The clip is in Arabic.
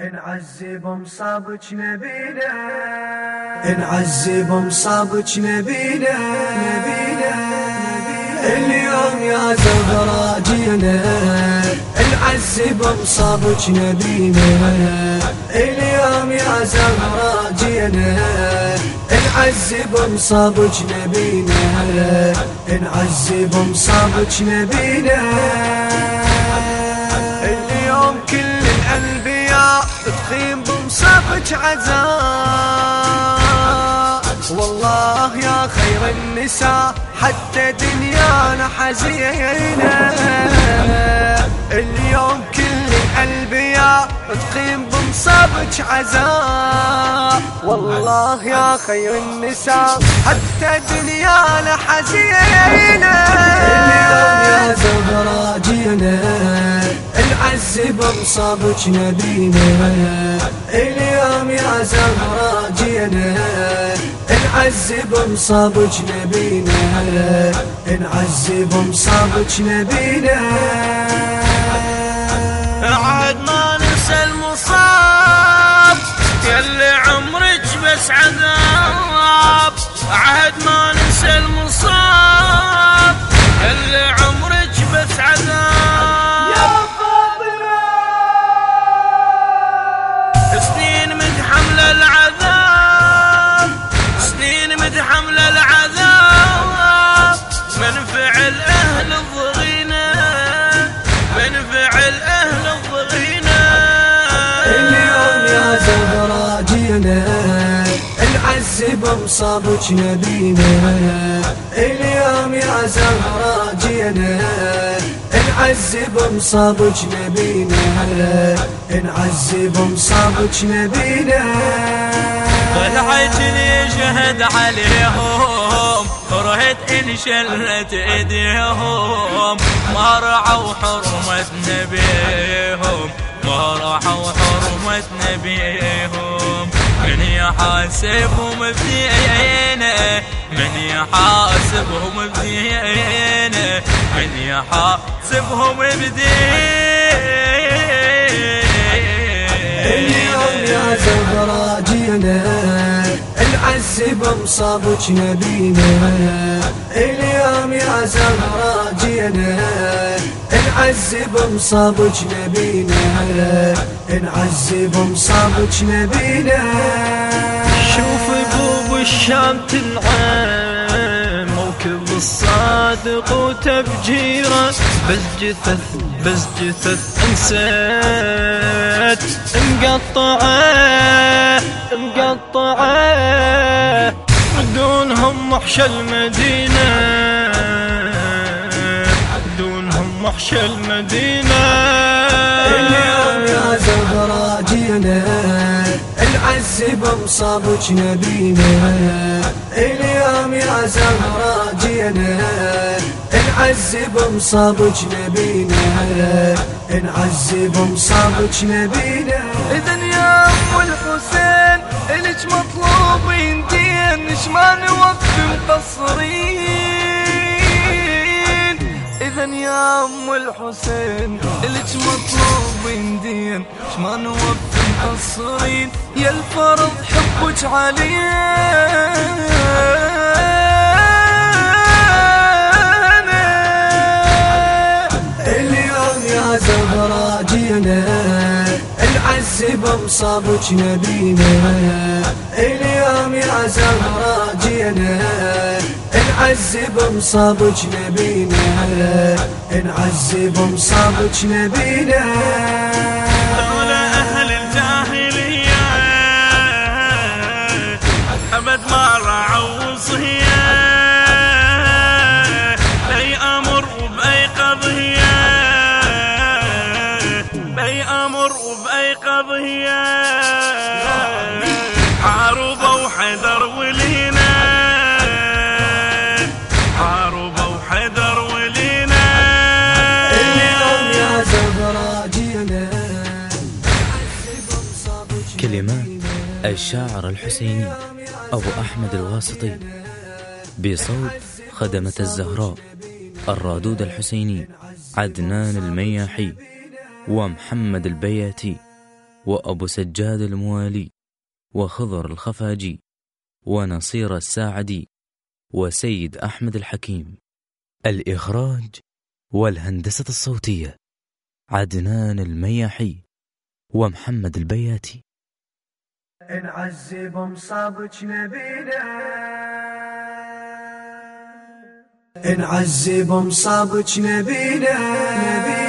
نعذب مصابك نبينا نعذب مصابك نبينا نبينا اليوم يا زهرة جينا نعذب مصابك نبينا اليوم يا زهرة جينا نعذب مصابك نبينا نعذب مصابك نبينا بمصابك عزاء. والله يا خير النساء حتى دنيانا حزينة. اليوم كل الأنبياء تقيم بمصابك عزاء. والله يا خير النساء حتى دنيانا حزينة. اليوم يا زهرة جينا نعذب مصابك نبينا. زهرة جينا نعذب مصابك نبينا نعذب مصابك نبينا جينا نعذب مصابك نبينا اليوم يا زهرة جينا. نعذب مصابك نبينا نعذب مصابك نبينا طلعت لي عليهم كرهت إن شلت إيديهم. ما رعوا حرمة نبيهم ما رعوا حرمة نبيهم. يحاسبهم بدينه من يحاسبهم بدينه من يحاسبهم اليوم يا بدينه زهرة جينا نعذب مصابك نبينا. اليوم يا زهرة جينا نعذب مصابك نبينا. نعذب مصابك نبينا. بوب الشام تنعم موكب الصادق وتفجيره. بس جثث بس جثث انسات مقطعه مقطعه دونهم محشى المدينة. دونهم محشى المدينة. نعذب مصابك نبينا. اليوم يا زهرة جينا نعذب مصابك نبينا. نعذب مصابك نبينا. اذا يا أم الحسين الك مطلوبين دين إيش ما نوقف مقصرين؟ اذا يا أم الحسين الك مطلوبين دين إيش ما نوقف مقصرين يا الفرض حبك علينا. زهرة جينا نعذب مصابك نبينا. اليوم يا زهرة جينا نعذب مصابك نبينا. نعذب مصابك نبينا. الشاعر الحسيني أبو أحمد الواسطي بصوت خدمة الزهراء الرادود الحسيني عدنان المياحي ومحمد البياتي وأبو سجاد الموالي وخضر الخفاجي ونصير الساعدي وسيد أحمد الحكيم. الإخراج والهندسة الصوتية عدنان المياحي ومحمد البياتي. نعذب مصابك نبينا. نعذب مصابك نبينا نبينا.